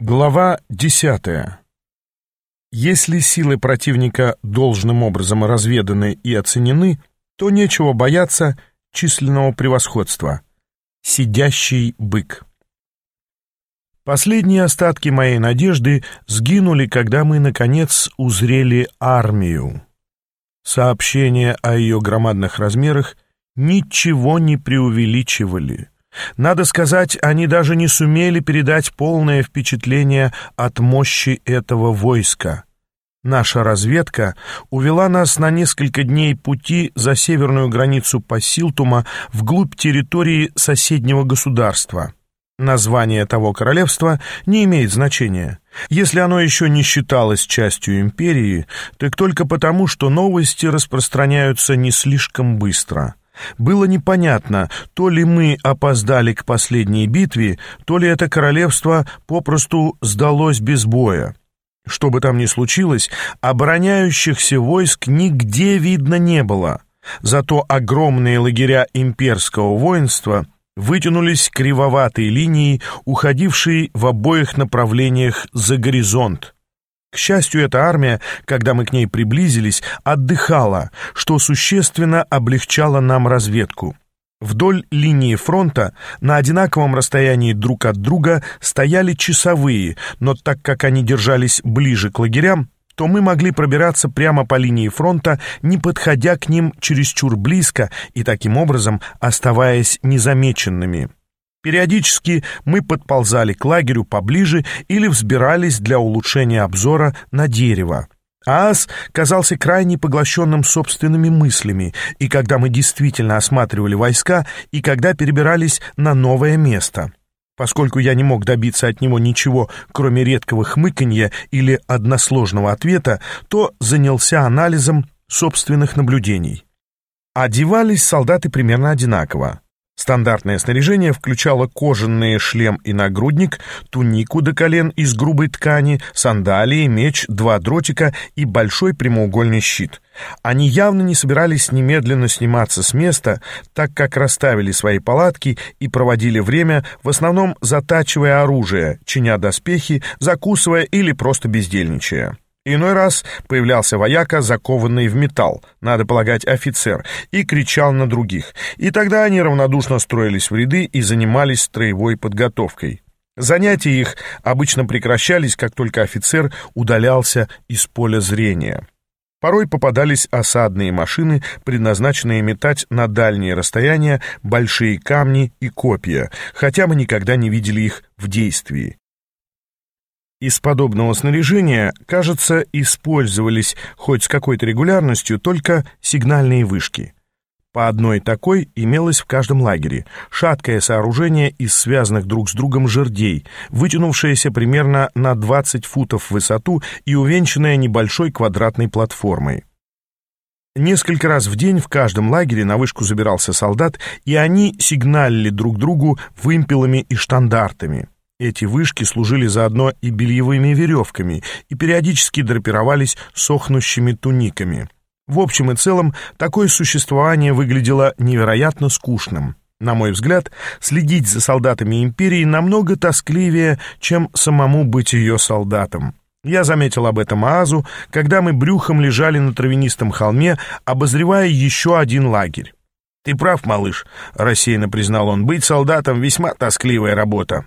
Глава 10. Если силы противника должным образом разведаны и оценены, то нечего бояться численного превосходства. Сидящий бык. Последние остатки моей надежды сгинули, когда мы, наконец, узрели армию. Сообщения о ее громадных размерах ничего не преувеличивали. Надо сказать, они даже не сумели передать полное впечатление от мощи этого войска. Наша разведка увела нас на несколько дней пути за северную границу Пассилтума вглубь территории соседнего государства. Название того королевства не имеет значения. Если оно еще не считалось частью империи, так только потому, что новости распространяются не слишком быстро — было непонятно, то ли мы опоздали к последней битве, то ли это королевство попросту сдалось без боя. Что бы там ни случилось, обороняющихся войск нигде видно не было. Зато огромные лагеря имперского воинства вытянулись кривоватой линией, уходившей в обоих направлениях за горизонт. К счастью, эта армия, когда мы к ней приблизились, отдыхала, что существенно облегчало нам разведку. Вдоль линии фронта на одинаковом расстоянии друг от друга стояли часовые, но так как они держались ближе к лагерям, то мы могли пробираться прямо по линии фронта, не подходя к ним чересчур близко и таким образом оставаясь незамеченными. Периодически мы подползали к лагерю поближе или взбирались для улучшения обзора на дерево. Аас казался крайне поглощенным собственными мыслями, и когда мы действительно осматривали войска, и когда перебирались на новое место. Поскольку я не мог добиться от него ничего, кроме редкого хмыканья или односложного ответа, то занялся анализом собственных наблюдений. Одевались солдаты примерно одинаково. Стандартное снаряжение включало кожаный шлем и нагрудник, тунику до колен из грубой ткани, сандалии, меч, два дротика и большой прямоугольный щит. Они явно не собирались немедленно сниматься с места, так как расставили свои палатки и проводили время, в основном затачивая оружие, чиня доспехи, закусывая или просто бездельничая. Иной раз появлялся вояка, закованный в металл, надо полагать офицер, и кричал на других. И тогда они равнодушно строились в ряды и занимались строевой подготовкой. Занятия их обычно прекращались, как только офицер удалялся из поля зрения. Порой попадались осадные машины, предназначенные метать на дальние расстояния большие камни и копья, хотя мы никогда не видели их в действии. Из подобного снаряжения, кажется, использовались хоть с какой-то регулярностью только сигнальные вышки. По одной такой имелось в каждом лагере, шаткое сооружение из связанных друг с другом жердей, вытянувшееся примерно на 20 футов в высоту и увенчанное небольшой квадратной платформой. Несколько раз в день в каждом лагере на вышку забирался солдат, и они сигналили друг другу вымпелами и штандартами. Эти вышки служили заодно и бельевыми веревками и периодически драпировались сохнущими туниками. В общем и целом, такое существование выглядело невероятно скучным. На мой взгляд, следить за солдатами империи намного тоскливее, чем самому быть ее солдатом. Я заметил об этом Аазу, когда мы брюхом лежали на травянистом холме, обозревая еще один лагерь. «Ты прав, малыш», — рассеянно признал он, — «быть солдатом — весьма тоскливая работа».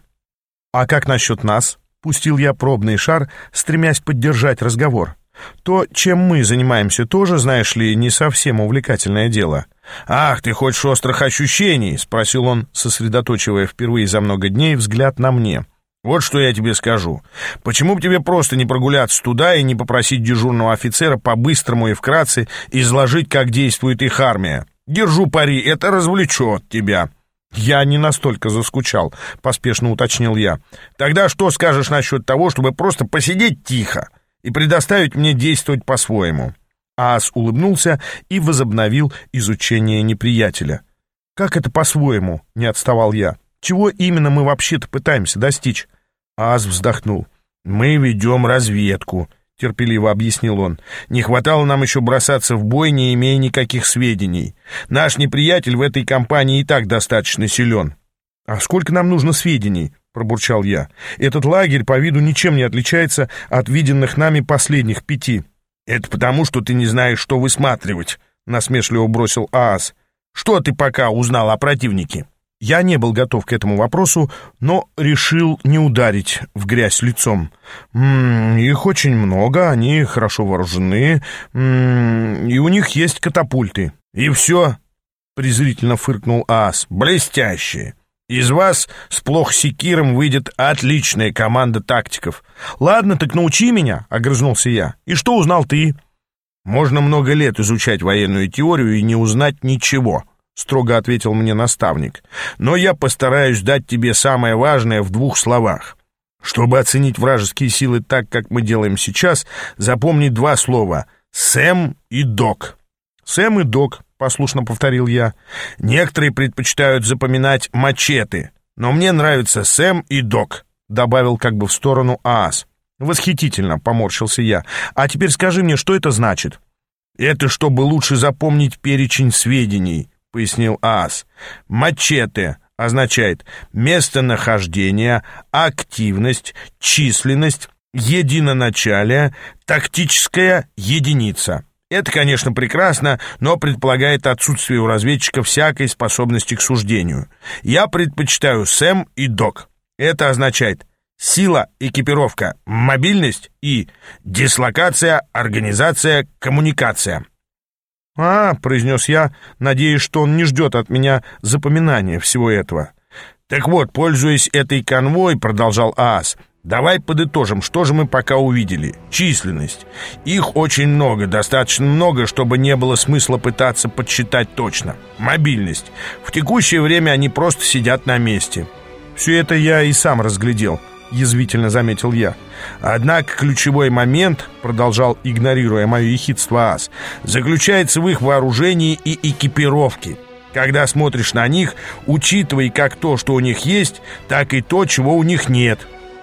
«А как насчет нас?» — пустил я пробный шар, стремясь поддержать разговор. «То, чем мы занимаемся, тоже, знаешь ли, не совсем увлекательное дело». «Ах, ты хочешь острых ощущений?» — спросил он, сосредоточивая впервые за много дней взгляд на мне. «Вот что я тебе скажу. Почему бы тебе просто не прогуляться туда и не попросить дежурного офицера по-быстрому и вкратце изложить, как действует их армия? Держу пари, это развлечет тебя». «Я не настолько заскучал», — поспешно уточнил я. «Тогда что скажешь насчет того, чтобы просто посидеть тихо и предоставить мне действовать по-своему?» Аас улыбнулся и возобновил изучение неприятеля. «Как это по-своему?» — не отставал я. «Чего именно мы вообще-то пытаемся достичь?» Аас вздохнул. «Мы ведем разведку», терпеливо объяснил он. «Не хватало нам еще бросаться в бой, не имея никаких сведений. Наш неприятель в этой компании и так достаточно силен». «А сколько нам нужно сведений?» — пробурчал я. «Этот лагерь по виду ничем не отличается от виденных нами последних пяти». «Это потому, что ты не знаешь, что высматривать», — насмешливо бросил Аас. «Что ты пока узнал о противнике?» Я не был готов к этому вопросу, но решил не ударить в грязь лицом. М -м, их очень много, они хорошо вооружены, м и у них есть катапульты. «И все?» — презрительно фыркнул Аас. «Блестящие! Из вас с плох секиром выйдет отличная команда тактиков. Ладно, так научи меня», — огрызнулся я. «И что узнал ты?» «Можно много лет изучать военную теорию и не узнать ничего», — строго ответил мне наставник. «Но я постараюсь дать тебе самое важное в двух словах. Чтобы оценить вражеские силы так, как мы делаем сейчас, запомни два слова — «Сэм» и «Док». «Сэм» и «Док», — послушно повторил я. «Некоторые предпочитают запоминать «мачете», но мне нравится «Сэм» и «Док», — добавил как бы в сторону ААС. «Восхитительно», — поморщился я. «А теперь скажи мне, что это значит?» «Это чтобы лучше запомнить перечень сведений», — пояснил Аас. «Мачете означает местонахождение, активность, численность, единоначалие, тактическая единица». Это, конечно, прекрасно, но предполагает отсутствие у разведчика всякой способности к суждению. Я предпочитаю Сэм и Док. Это означает сила, экипировка, мобильность и дислокация, организация, коммуникация. «А», — произнес я, надеясь, что он не ждет от меня запоминания всего этого. «Так вот, пользуясь этой конвой», — продолжал Аас, — «давай подытожим, что же мы пока увидели. Численность. Их очень много, достаточно много, чтобы не было смысла пытаться подсчитать точно. Мобильность. В текущее время они просто сидят на месте». Все это я и сам разглядел —— язвительно заметил я. «Однако ключевой момент, — продолжал, игнорируя мое ехидство ас, — заключается в их вооружении и экипировке. Когда смотришь на них, учитывай как то, что у них есть, так и то, чего у них нет».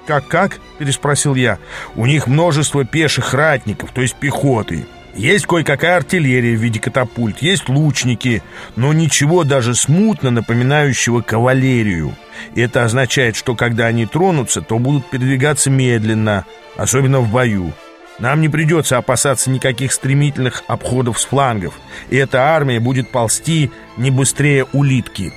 «Как-как?» — переспросил я. «У них множество пеших ратников, то есть пехоты». Есть кое-какая артиллерия в виде катапульт, есть лучники, но ничего даже смутно напоминающего кавалерию. Это означает, что когда они тронутся, то будут передвигаться медленно, особенно в бою. Нам не придется опасаться никаких стремительных обходов с флангов, и эта армия будет ползти не быстрее улитки.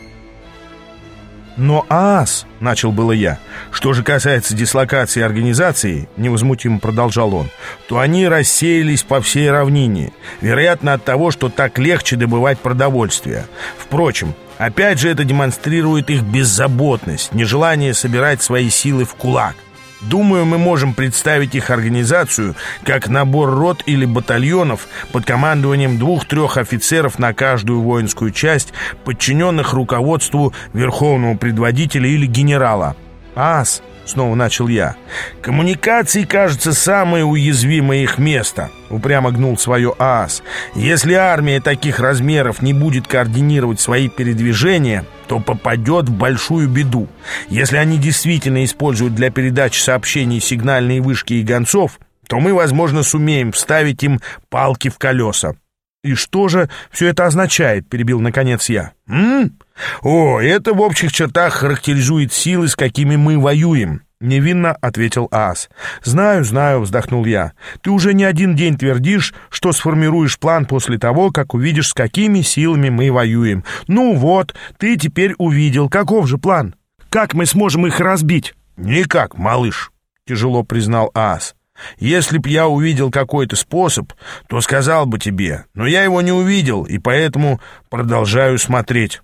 «Но ААС», — начал было я, — «что же касается дислокации организации», — невозмутимо продолжал он, «то они рассеялись по всей равнине, вероятно от того, что так легче добывать продовольствие. Впрочем, опять же это демонстрирует их беззаботность, нежелание собирать свои силы в кулак». Думаю, мы можем представить их организацию как набор рот или батальонов под командованием двух-трех офицеров на каждую воинскую часть, подчиненных руководству верховного предводителя или генерала. Ас снова начал я. «Коммуникации, кажется, самое уязвимое их место», — упрямо гнул свое ААС. «Если армия таких размеров не будет координировать свои передвижения, то попадет в большую беду. Если они действительно используют для передачи сообщений сигнальные вышки и гонцов, то мы, возможно, сумеем вставить им палки в колеса. «И что же все это означает?» — перебил наконец я. «М? О, это в общих чертах характеризует силы, с какими мы воюем», — невинно ответил Ас. «Знаю, знаю», — вздохнул я. «Ты уже не один день твердишь, что сформируешь план после того, как увидишь, с какими силами мы воюем. Ну вот, ты теперь увидел. Каков же план? Как мы сможем их разбить?» «Никак, малыш», — тяжело признал Ас. Если б я увидел какой-то способ, то сказал бы тебе, но я его не увидел, и поэтому продолжаю смотреть».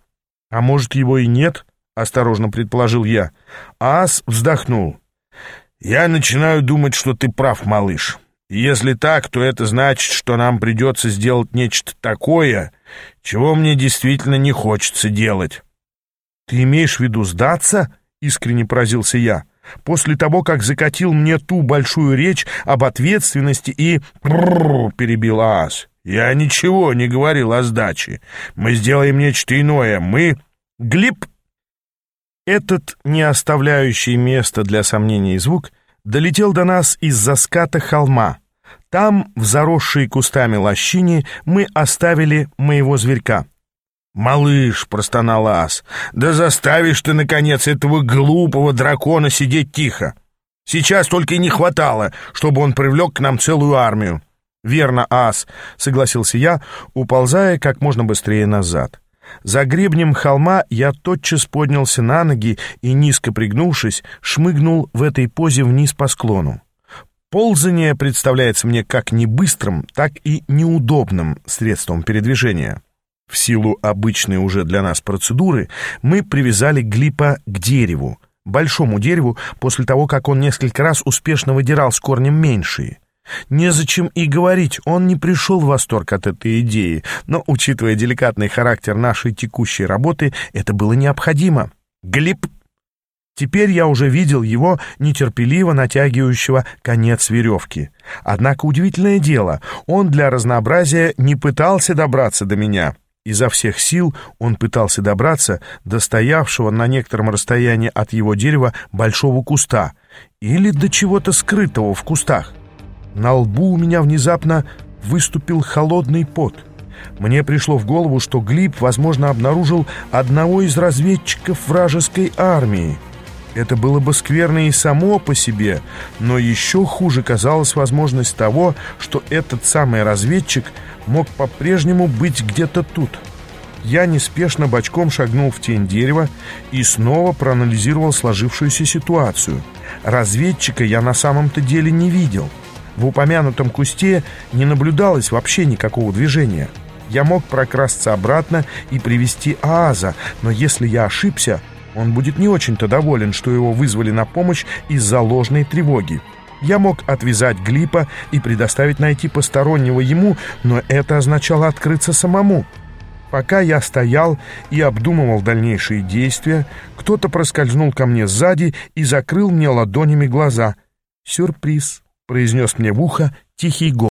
«А может, его и нет?» — осторожно предположил я. Ас вздохнул. «Я начинаю думать, что ты прав, малыш. если так, то это значит, что нам придется сделать нечто такое, чего мне действительно не хочется делать». «Ты имеешь в виду сдаться?» — искренне поразился я после того, как закатил мне ту большую речь об ответственности и... перебил Аас. Я ничего не говорил о сдаче. Мы сделаем нечто иное. Мы... Глип... Этот, не оставляющий места для сомнений звук, долетел до нас из-за ската холма. Там, в заросшей кустами лощине, мы оставили моего зверька. «Малыш», — простонал ас, — «да заставишь ты, наконец, этого глупого дракона сидеть тихо. Сейчас только и не хватало, чтобы он привлек к нам целую армию». «Верно, ас», — согласился я, уползая как можно быстрее назад. За гребнем холма я тотчас поднялся на ноги и, низко пригнувшись, шмыгнул в этой позе вниз по склону. Ползание представляется мне как не быстрым, так и неудобным средством передвижения. В силу обычной уже для нас процедуры мы привязали Глипа к дереву, большому дереву, после того, как он несколько раз успешно выдирал с корнем меньшие. Незачем и говорить, он не пришел в восторг от этой идеи, но, учитывая деликатный характер нашей текущей работы, это было необходимо. Глип! Теперь я уже видел его нетерпеливо натягивающего конец веревки. Однако удивительное дело, он для разнообразия не пытался добраться до меня. Изо всех сил он пытался добраться до стоявшего на некотором расстоянии от его дерева большого куста или до чего-то скрытого в кустах. На лбу у меня внезапно выступил холодный пот. Мне пришло в голову, что Глиб, возможно, обнаружил одного из разведчиков вражеской армии. Это было бы скверно и само по себе, но еще хуже казалась возможность того, что этот самый разведчик мог по-прежнему быть где-то тут. Я неспешно бочком шагнул в тень дерева и снова проанализировал сложившуюся ситуацию. Разведчика я на самом-то деле не видел — в упомянутом кусте не наблюдалось вообще никакого движения. Я мог прокрасться обратно и привести Ааза, но если я ошибся, он будет не очень-то доволен, что его вызвали на помощь из-за ложной тревоги. Я мог отвязать Глипа и предоставить найти постороннего ему, но это означало открыться самому. Пока я стоял и обдумывал дальнейшие действия, кто-то проскользнул ко мне сзади и закрыл мне ладонями глаза. Сюрприз произнес мне в ухо тихий голос.